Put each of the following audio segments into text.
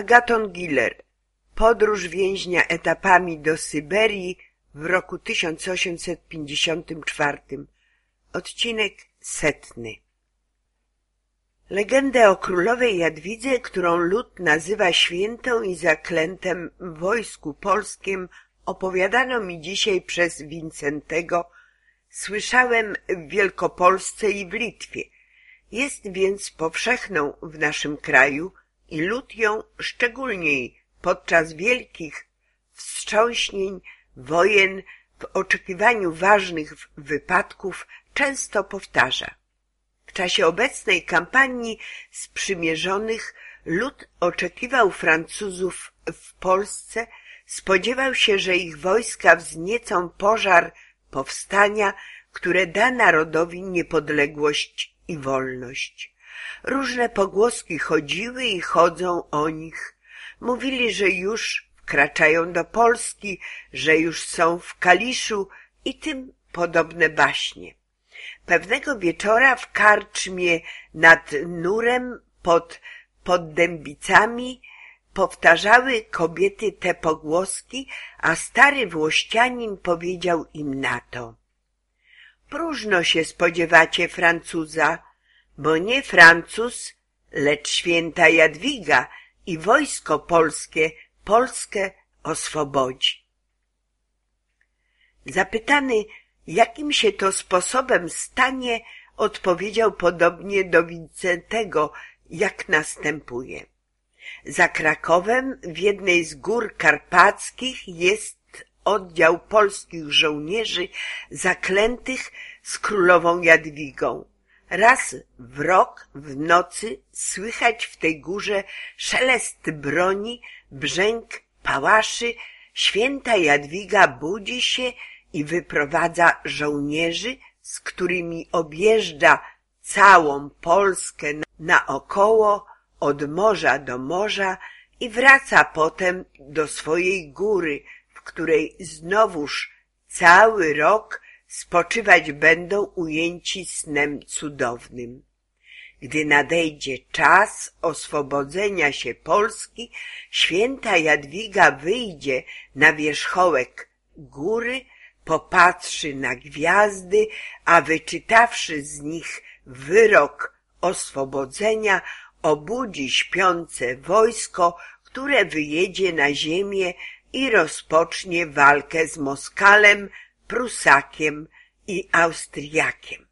Agaton Giller Podróż więźnia etapami do Syberii w roku 1854 Odcinek setny Legendę o królowej Jadwidze, którą lud nazywa świętą i zaklętym w wojsku polskim, opowiadano mi dzisiaj przez Wincentego. Słyszałem w Wielkopolsce i w Litwie. Jest więc powszechną w naszym kraju i lud ją szczególniej podczas wielkich wstrząśnień, wojen, w oczekiwaniu ważnych wypadków często powtarza. W czasie obecnej kampanii sprzymierzonych lud oczekiwał Francuzów w Polsce, spodziewał się, że ich wojska wzniecą pożar powstania, które da narodowi niepodległość i wolność. Różne pogłoski chodziły i chodzą o nich. Mówili, że już wkraczają do Polski, że już są w Kaliszu i tym podobne baśnie. Pewnego wieczora w karczmie nad Nurem pod Poddębicami powtarzały kobiety te pogłoski, a stary włościanin powiedział im na to. Próżno się spodziewacie Francuza, bo nie Francuz, lecz święta Jadwiga i wojsko polskie Polskę oswobodzi. Zapytany, jakim się to sposobem stanie, odpowiedział podobnie do Wincentego, jak następuje. Za Krakowem w jednej z gór karpackich jest oddział polskich żołnierzy zaklętych z królową Jadwigą. Raz w rok w nocy słychać w tej górze szelest broni, brzęk pałaszy, święta Jadwiga budzi się i wyprowadza żołnierzy, z którymi objeżdża całą Polskę naokoło, od morza do morza i wraca potem do swojej góry, w której znowuż cały rok spoczywać będą ujęci snem cudownym. Gdy nadejdzie czas oswobodzenia się Polski, święta Jadwiga wyjdzie na wierzchołek góry, popatrzy na gwiazdy, a wyczytawszy z nich wyrok oswobodzenia, obudzi śpiące wojsko, które wyjedzie na ziemię i rozpocznie walkę z Moskalem, Prusakiem i Austriakiem.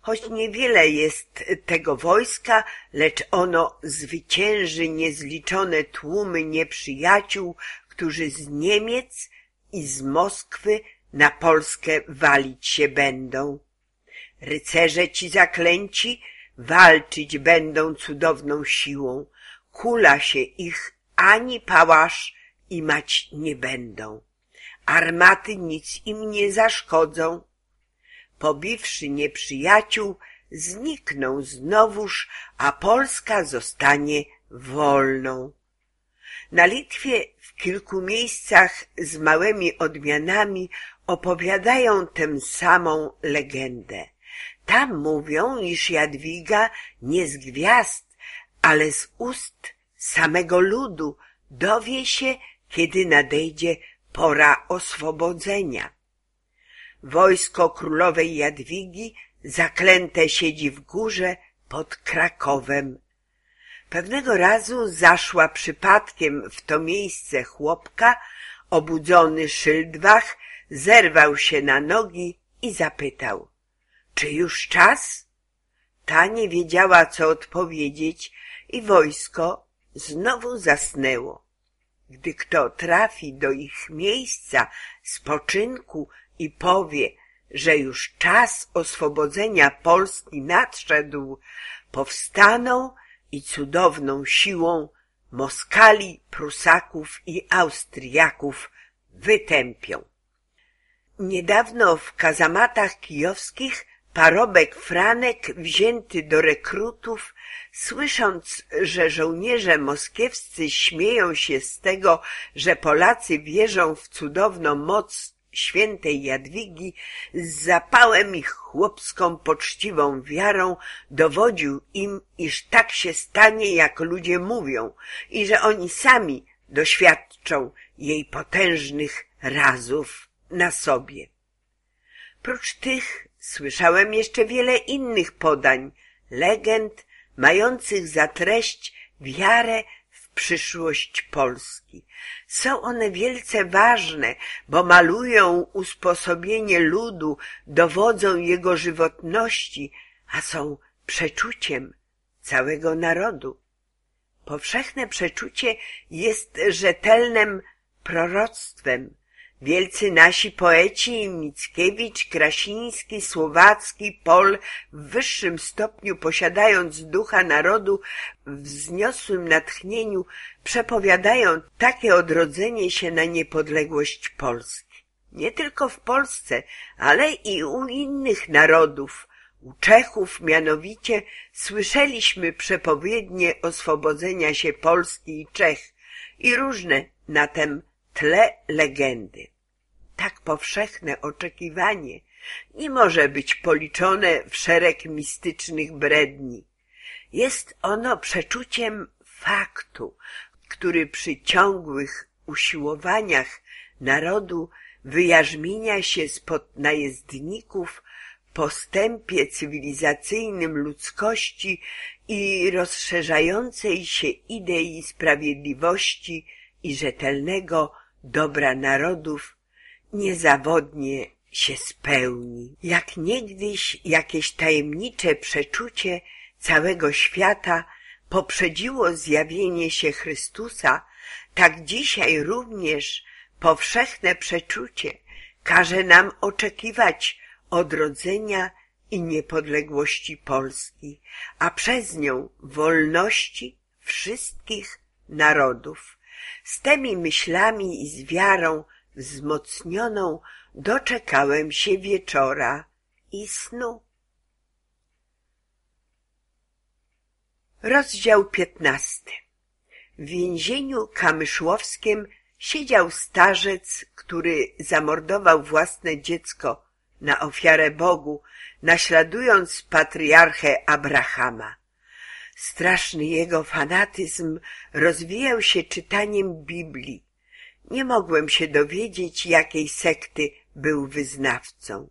Choć niewiele jest tego wojska, lecz ono zwycięży niezliczone tłumy nieprzyjaciół, którzy z Niemiec i z Moskwy na Polskę walić się będą. Rycerze ci zaklęci walczyć będą cudowną siłą, kula się ich ani pałasz i mać nie będą. Armaty nic im nie zaszkodzą. Pobiwszy nieprzyjaciół, znikną znowuż, a Polska zostanie wolną. Na Litwie w kilku miejscach z małymi odmianami opowiadają tę samą legendę. Tam mówią, iż Jadwiga nie z gwiazd, ale z ust samego ludu dowie się, kiedy nadejdzie pora oswobodzenia. Wojsko królowej Jadwigi zaklęte siedzi w górze pod Krakowem. Pewnego razu zaszła przypadkiem w to miejsce chłopka, obudzony szyldwach, zerwał się na nogi i zapytał — Czy już czas? Ta nie wiedziała, co odpowiedzieć i wojsko znowu zasnęło. Gdy kto trafi do ich miejsca spoczynku i powie, że już czas oswobodzenia Polski nadszedł, powstaną i cudowną siłą Moskali, Prusaków i Austriaków wytępią. Niedawno w kazamatach kijowskich parobek Franek wzięty do rekrutów, słysząc, że żołnierze moskiewscy śmieją się z tego, że Polacy wierzą w cudowną moc świętej Jadwigi z zapałem i chłopską poczciwą wiarą dowodził im, iż tak się stanie, jak ludzie mówią i że oni sami doświadczą jej potężnych razów na sobie. Prócz tych słyszałem jeszcze wiele innych podań, legend mających za treść wiarę w przyszłość Polski. Są one wielce ważne, bo malują usposobienie ludu, dowodzą jego żywotności, a są przeczuciem całego narodu. Powszechne przeczucie jest rzetelnym proroctwem, Wielcy nasi poeci Mickiewicz, Krasiński, Słowacki, Pol w wyższym stopniu posiadając ducha narodu w wzniosłym natchnieniu przepowiadają takie odrodzenie się na niepodległość Polski. Nie tylko w Polsce, ale i u innych narodów. U Czechów mianowicie słyszeliśmy przepowiednie oswobodzenia się Polski i Czech i różne na tem tle legendy tak powszechne oczekiwanie nie może być policzone w szereg mistycznych bredni. Jest ono przeczuciem faktu, który przy ciągłych usiłowaniach narodu wyjarzmienia się spod najezdników postępie cywilizacyjnym ludzkości i rozszerzającej się idei sprawiedliwości i rzetelnego dobra narodów niezawodnie się spełni. Jak niegdyś jakieś tajemnicze przeczucie całego świata poprzedziło zjawienie się Chrystusa, tak dzisiaj również powszechne przeczucie każe nam oczekiwać odrodzenia i niepodległości Polski, a przez nią wolności wszystkich narodów. Z tymi myślami i z wiarą wzmocnioną doczekałem się wieczora i snu. Rozdział piętnasty W więzieniu kamyszłowskim siedział starzec, który zamordował własne dziecko na ofiarę Bogu, naśladując patriarchę Abrahama. Straszny jego fanatyzm rozwijał się czytaniem Biblii, nie mogłem się dowiedzieć, jakiej sekty był wyznawcą.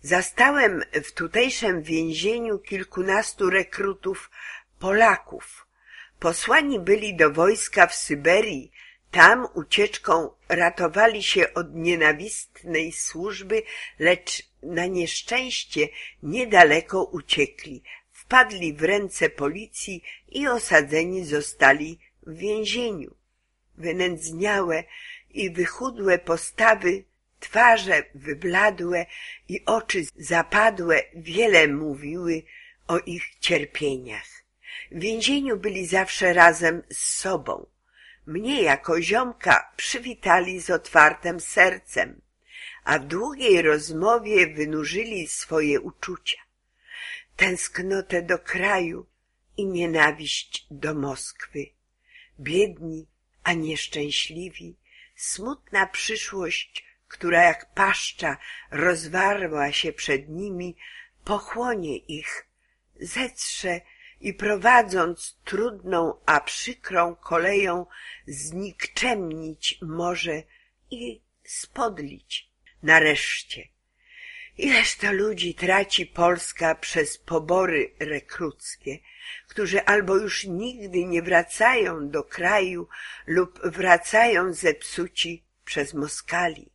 Zastałem w tutejszym więzieniu kilkunastu rekrutów Polaków. Posłani byli do wojska w Syberii, tam ucieczką ratowali się od nienawistnej służby, lecz na nieszczęście niedaleko uciekli, wpadli w ręce policji i osadzeni zostali w więzieniu. Wynędzniałe, i wychudłe postawy, twarze wybladłe i oczy zapadłe wiele mówiły o ich cierpieniach. W więzieniu byli zawsze razem z sobą. Mnie jako ziomka przywitali z otwartym sercem, a w długiej rozmowie wynurzyli swoje uczucia. Tęsknotę do kraju i nienawiść do Moskwy. Biedni, a nieszczęśliwi, Smutna przyszłość, która jak paszcza rozwarła się przed nimi, pochłonie ich, zetrze i prowadząc trudną, a przykrą koleją znikczemnić może i spodlić. Nareszcie, ileż to ludzi traci Polska przez pobory rekruckie, którzy albo już nigdy nie wracają do kraju lub wracają zepsuci przez Moskali.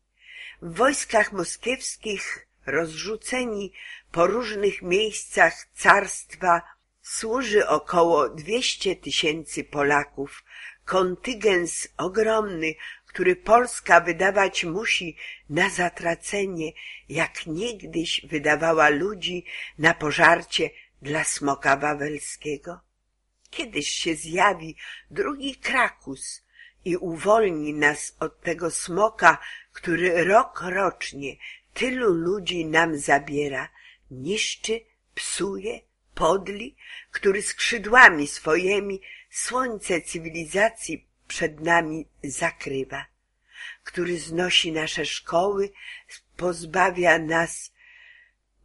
W wojskach moskiewskich rozrzuceni po różnych miejscach carstwa służy około dwieście tysięcy Polaków, kontygens ogromny, który Polska wydawać musi na zatracenie, jak niegdyś wydawała ludzi na pożarcie dla smoka wawelskiego? Kiedyś się zjawi drugi Krakus i uwolni nas od tego smoka, który rok rocznie tylu ludzi nam zabiera, niszczy, psuje, podli, który skrzydłami swojemi słońce cywilizacji przed nami zakrywa. który znosi nasze szkoły, pozbawia nas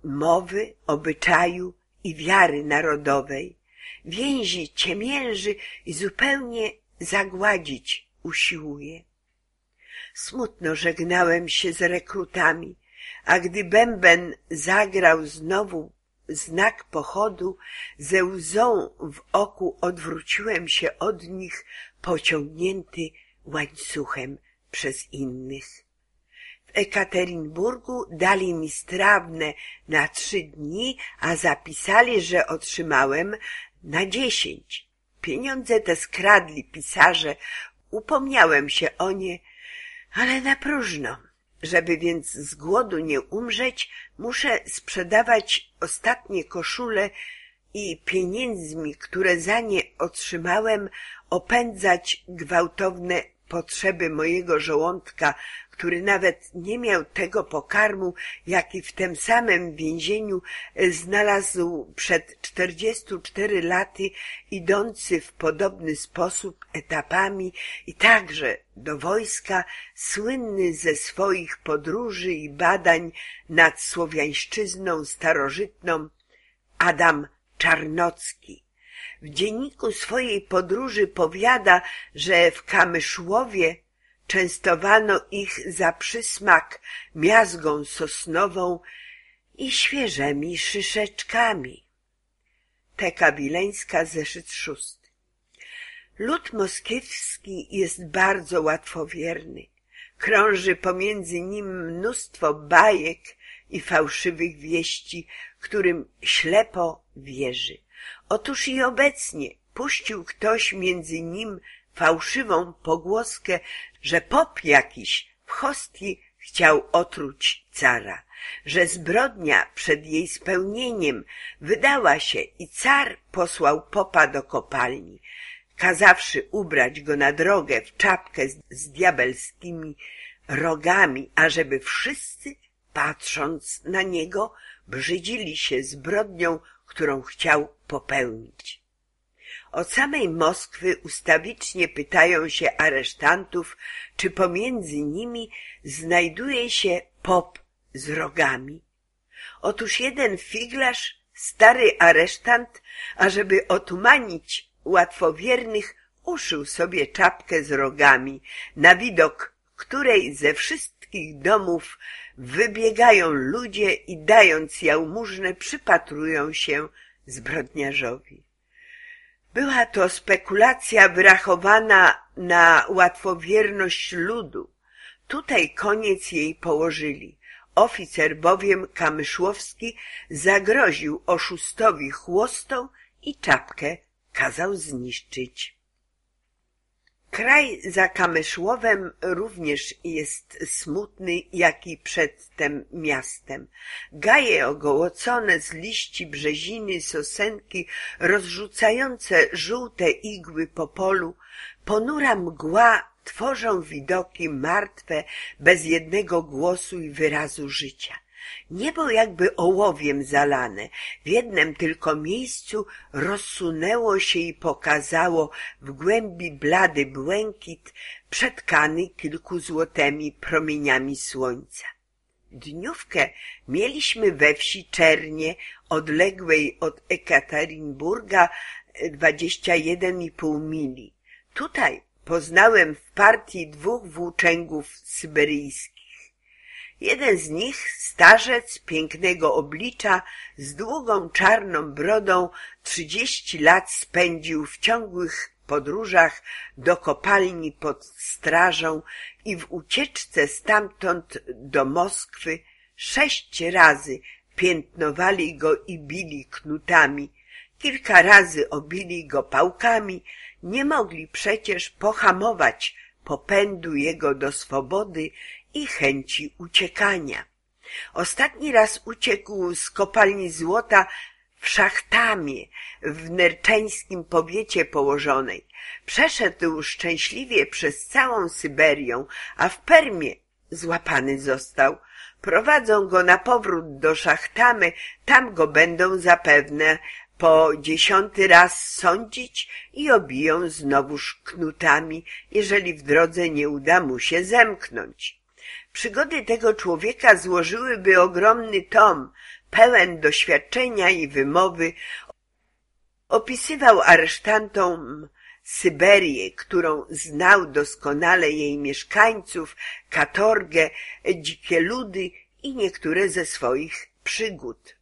mowy, obyczaju i wiary narodowej, więzi ciemięży i zupełnie zagładzić usiłuje. Smutno żegnałem się z rekrutami, a gdy bęben zagrał znowu znak pochodu, ze łzą w oku odwróciłem się od nich, pociągnięty łańcuchem przez innych. W Ekaterinburgu dali mi strawne na trzy dni, a zapisali, że otrzymałem na dziesięć. Pieniądze te skradli pisarze, upomniałem się o nie, ale na próżno. Żeby więc z głodu nie umrzeć, muszę sprzedawać ostatnie koszule i pieniędzmi, które za nie otrzymałem, opędzać gwałtowne potrzeby mojego żołądka, który nawet nie miał tego pokarmu, jaki w tym samym więzieniu znalazł przed czterdziestu cztery laty, idący w podobny sposób etapami i także do wojska, słynny ze swoich podróży i badań nad słowiańszczyzną starożytną, Adam Czarnocki. W dzienniku swojej podróży powiada, że w Kamyszłowie częstowano ich za przysmak miazgą sosnową i świeżymi szyszeczkami. Teka Wileńska, zeszyt szósty. Lud moskiewski jest bardzo łatwowierny. Krąży pomiędzy nim mnóstwo bajek i fałszywych wieści, którym ślepo wierzy. Otóż i obecnie puścił ktoś między nim fałszywą pogłoskę, że pop jakiś w hostii chciał otruć cara, że zbrodnia przed jej spełnieniem wydała się i car posłał popa do kopalni, kazawszy ubrać go na drogę w czapkę z, z diabelskimi rogami, ażeby wszyscy, patrząc na niego, brzydzili się zbrodnią, którą chciał popełnić. Od samej Moskwy ustawicznie pytają się aresztantów, czy pomiędzy nimi znajduje się pop z rogami. Otóż jeden figlarz, stary aresztant, ażeby otumanić łatwowiernych, uszył sobie czapkę z rogami, na widok której ze wszystkich domów wybiegają ludzie i dając jałmużnę przypatrują się zbrodniarzowi. Była to spekulacja wyrachowana na łatwowierność ludu. Tutaj koniec jej położyli. Oficer bowiem Kamyszłowski zagroził oszustowi chłostą i czapkę kazał zniszczyć. Kraj za Kamyszłowem również jest smutny, jak i przedtem miastem. Gaje ogołocone z liści brzeziny, sosenki, rozrzucające żółte igły po polu, ponura mgła tworzą widoki martwe, bez jednego głosu i wyrazu życia. Niebo jakby ołowiem zalane, w jednym tylko miejscu rozsunęło się i pokazało w głębi blady błękit, przetkany kilku złotymi promieniami słońca. Dniówkę mieliśmy we wsi Czernie, odległej od Ekaterinburga dwadzieścia jeden i pół mili. Tutaj poznałem w partii dwóch włóczęgów syberyjskich. Jeden z nich, starzec pięknego oblicza, z długą czarną brodą, trzydzieści lat spędził w ciągłych podróżach do kopalni pod strażą i w ucieczce stamtąd do Moskwy sześć razy piętnowali go i bili knutami, kilka razy obili go pałkami, nie mogli przecież pohamować popędu jego do swobody i chęci uciekania. Ostatni raz uciekł z kopalni złota w Szachtamie, w nerczeńskim powiecie położonej. Przeszedł szczęśliwie przez całą Syberię, a w Permie złapany został. Prowadzą go na powrót do Szachtamy, tam go będą zapewne po dziesiąty raz sądzić i obiją znowuż knutami, jeżeli w drodze nie uda mu się zemknąć. Przygody tego człowieka złożyłyby ogromny tom, pełen doświadczenia i wymowy. Opisywał aresztantom Syberię, którą znał doskonale jej mieszkańców, katorgę, dzikie ludy i niektóre ze swoich przygód.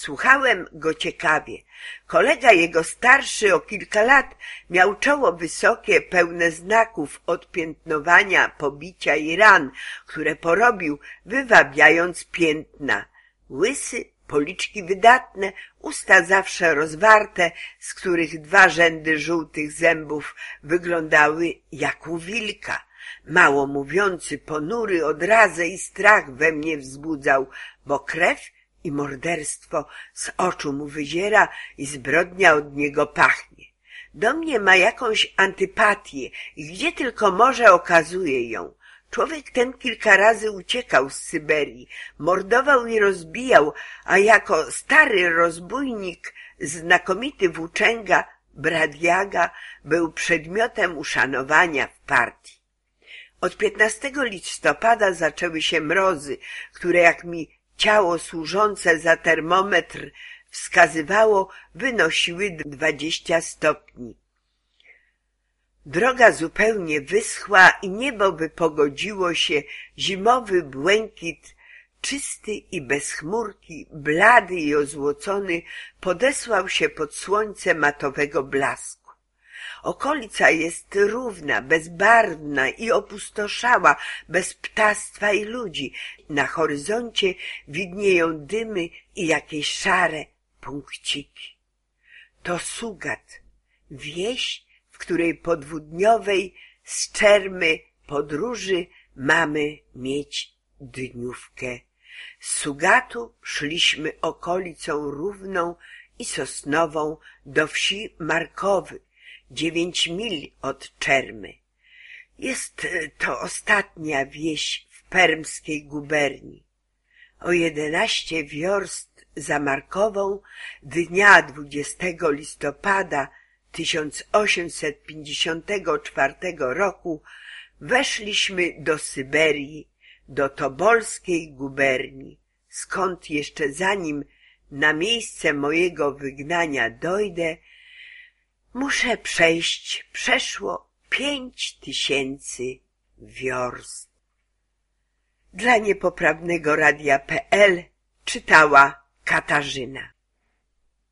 Słuchałem go ciekawie. Kolega jego starszy o kilka lat miał czoło wysokie, pełne znaków odpiętnowania, pobicia i ran, które porobił, wywabiając piętna. Łysy, policzki wydatne, usta zawsze rozwarte, z których dwa rzędy żółtych zębów wyglądały jak u wilka. Mało mówiący, ponury odrazę i strach we mnie wzbudzał, bo krew i morderstwo z oczu mu wyziera i zbrodnia od niego pachnie. Do mnie ma jakąś antypatię i gdzie tylko może okazuje ją. Człowiek ten kilka razy uciekał z Syberii, mordował i rozbijał, a jako stary rozbójnik, znakomity włóczęga, Bradiaga był przedmiotem uszanowania w partii. Od 15 listopada zaczęły się mrozy, które jak mi ciało służące za termometr wskazywało, wynosiły dwadzieścia stopni. Droga zupełnie wyschła i niebo wypogodziło się, zimowy błękit, czysty i bez chmurki, blady i ozłocony, podesłał się pod słońce matowego blasku. Okolica jest równa, bezbarwna i opustoszała, bez ptactwa i ludzi. Na horyzoncie widnieją dymy i jakieś szare punkciki. To Sugat, wieś, w której po dwudniowej z czermy podróży mamy mieć dniówkę. Z Sugatu szliśmy okolicą równą i sosnową do wsi Markowy, dziewięć mil od Czermy. Jest to ostatnia wieś w permskiej guberni. O jedenaście wiorst za Markową dnia 20 listopada 1854 roku weszliśmy do Syberii, do Tobolskiej guberni, skąd jeszcze zanim na miejsce mojego wygnania dojdę, muszę przejść przeszło pięć tysięcy wiorst. Dla niepoprawnego radia.pl czytała Katarzyna.